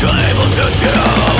not to do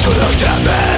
to look at me